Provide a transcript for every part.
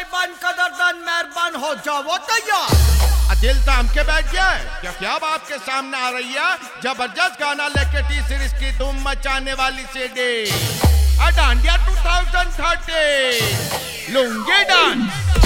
साहिबान कदरदान मेहरबान हो जाओ तैयार। दिल तो के बैठ गया क्या क्या अब आपके सामने आ रही है? ज़बरदस्त गाना लेके टी सीरीज़ की धूम मचाने वाली सीडी आ, डांडिया 2030 लुंगी डांस।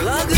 plug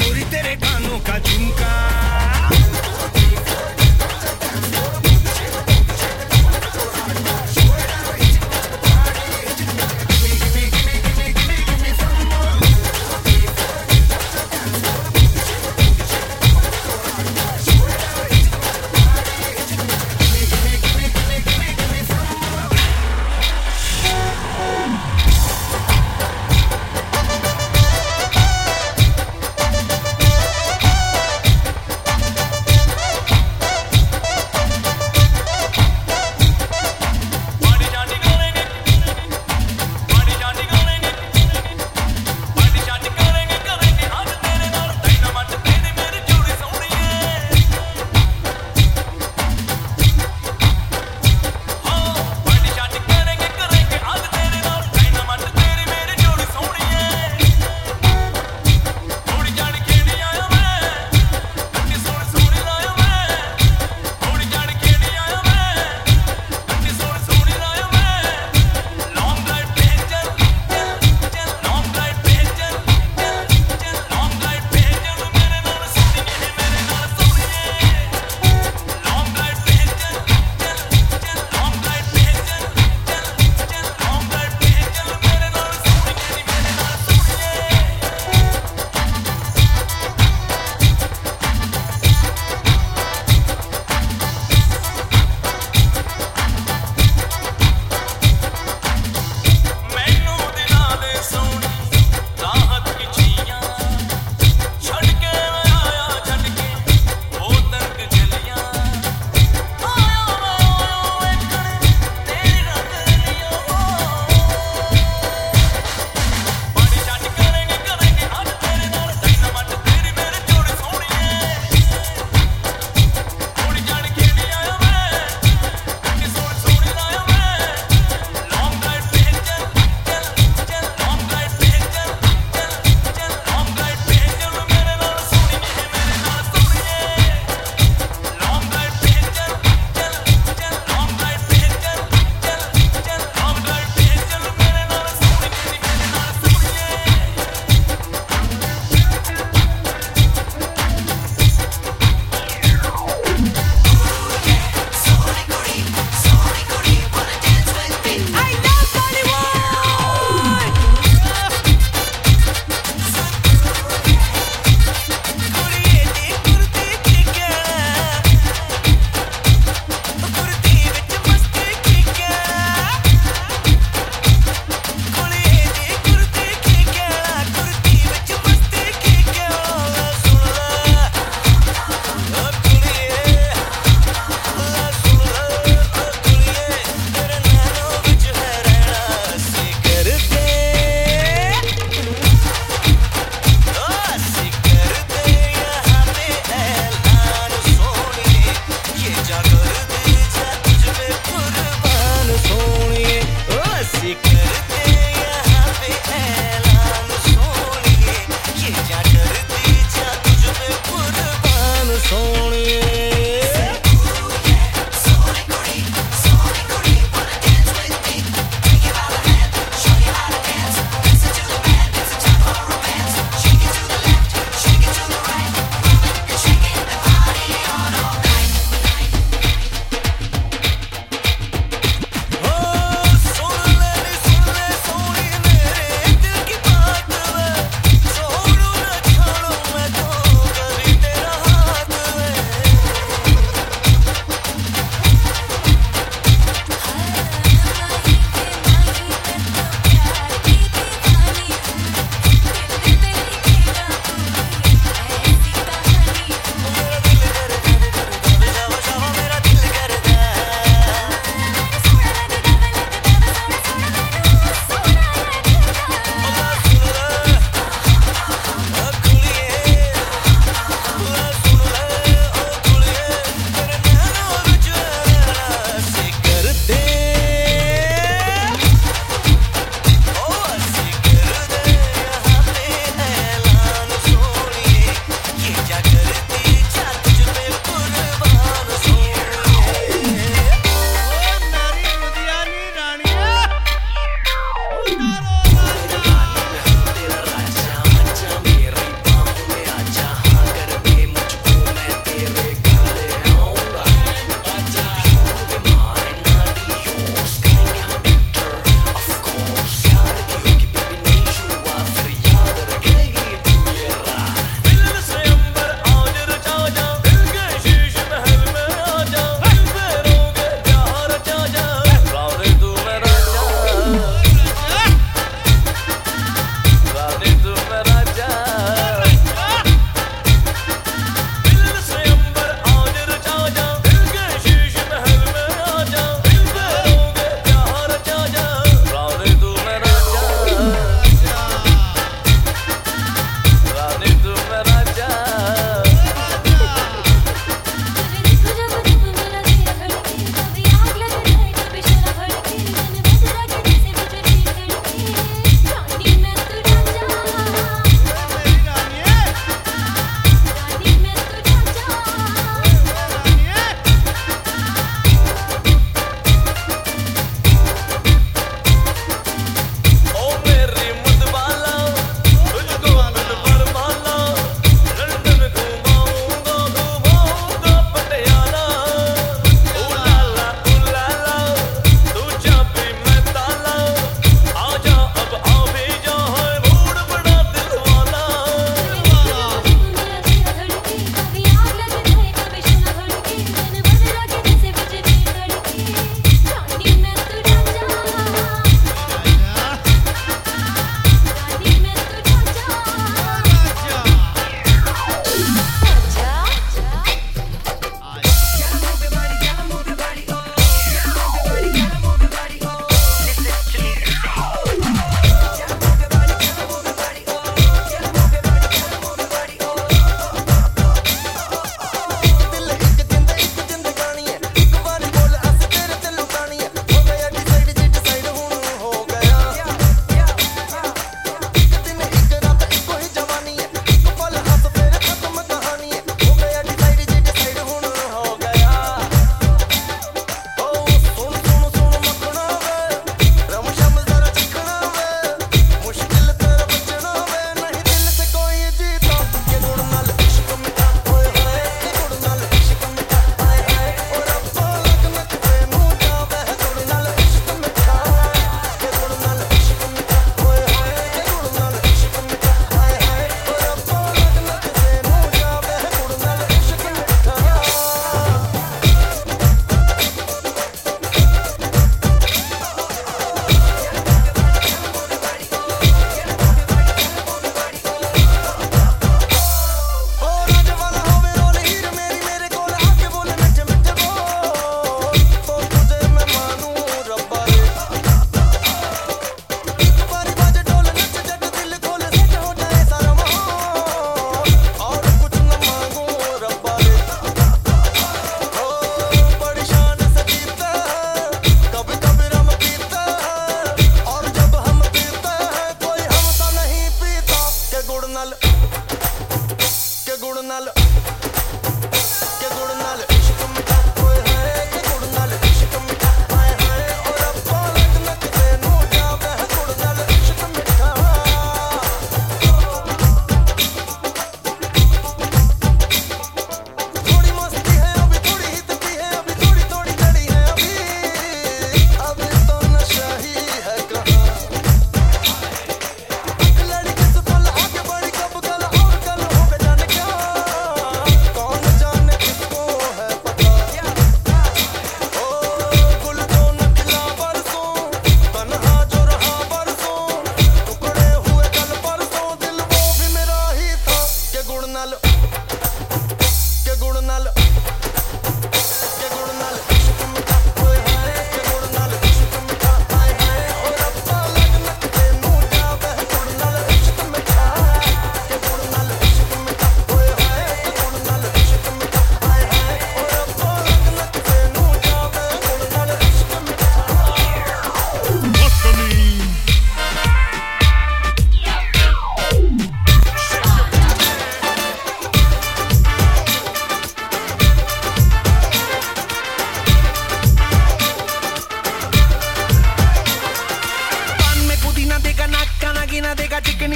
गोरी तेरे कानों का झुमका।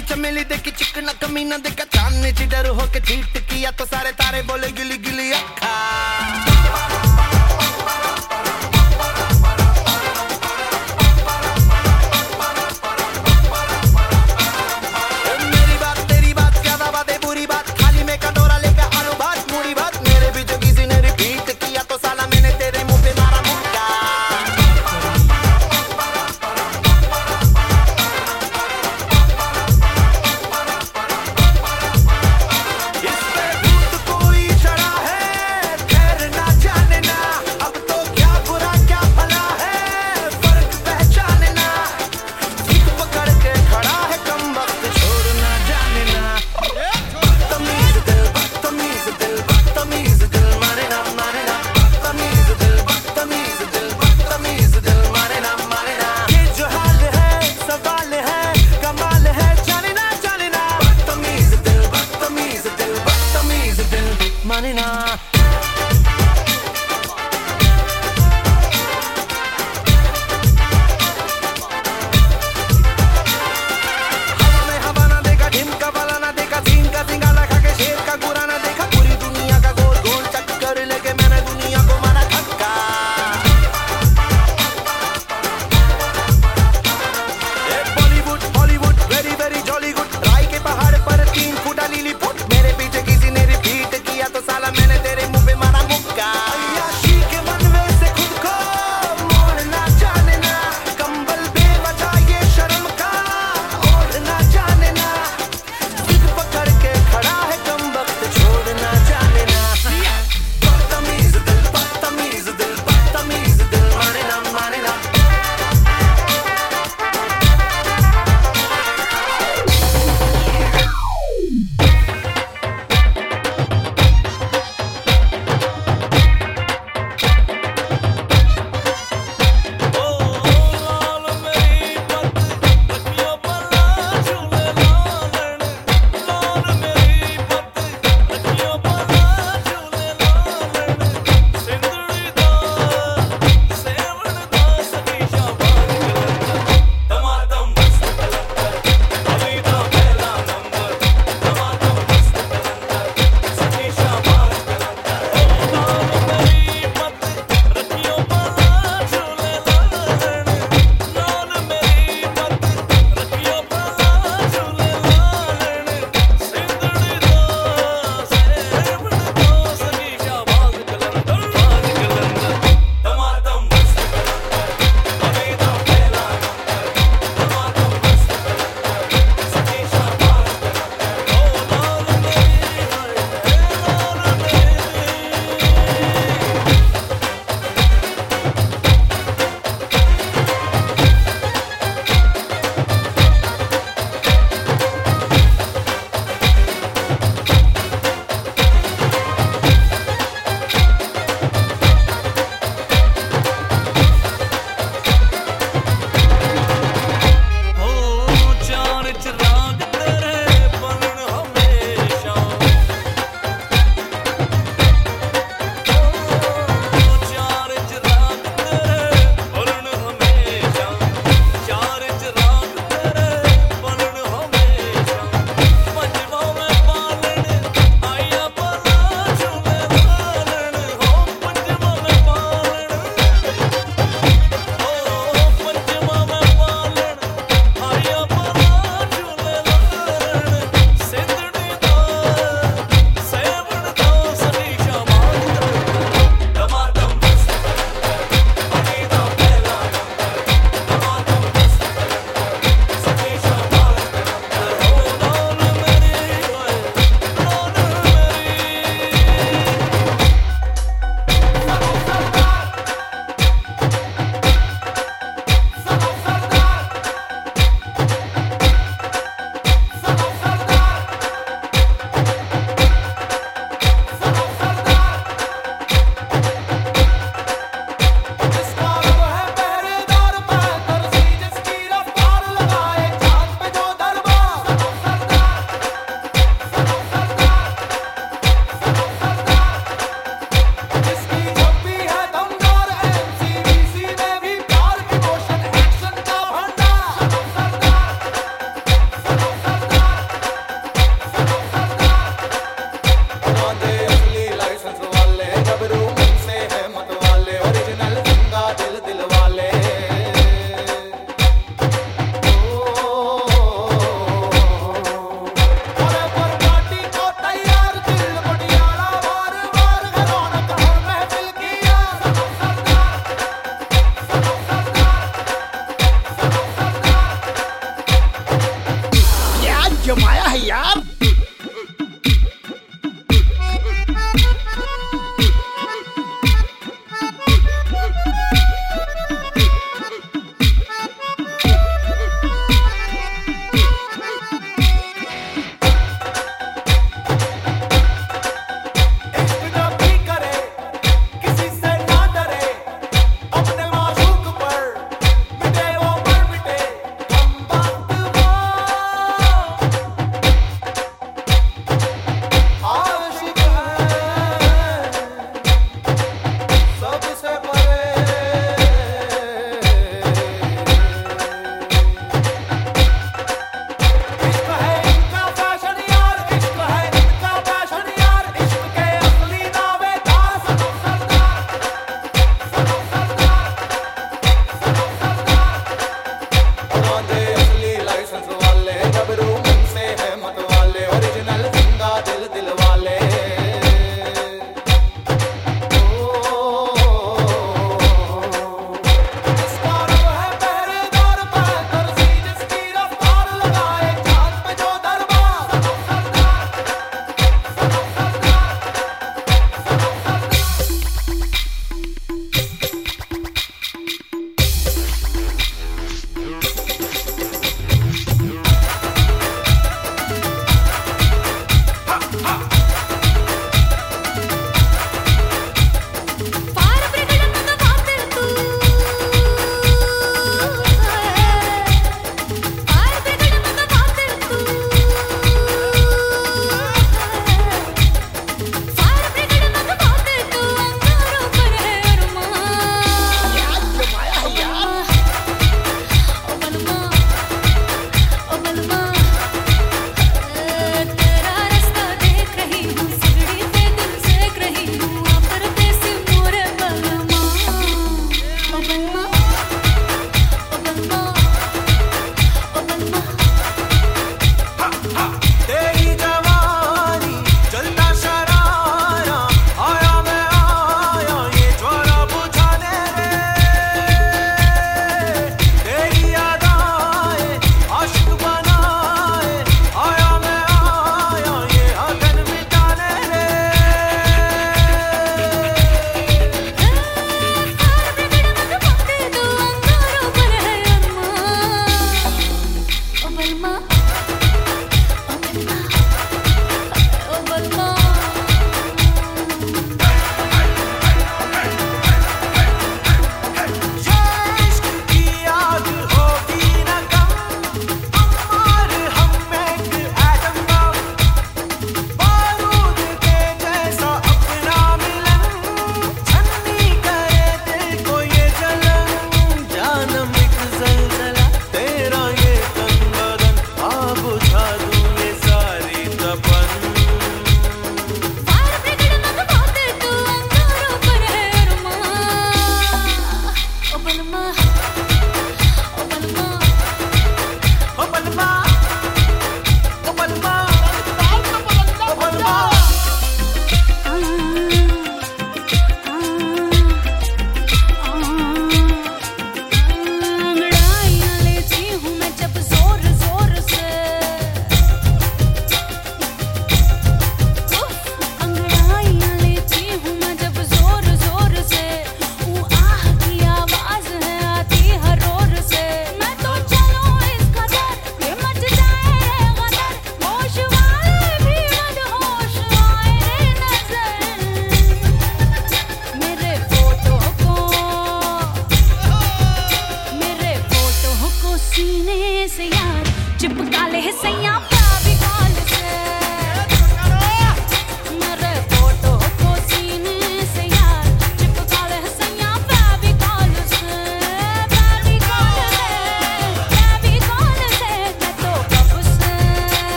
गली चमेली देखी चिकना कमीना देखा। चांदनी ची हो के चीट किया तो सारे तारे बोले गिली गिली अखा।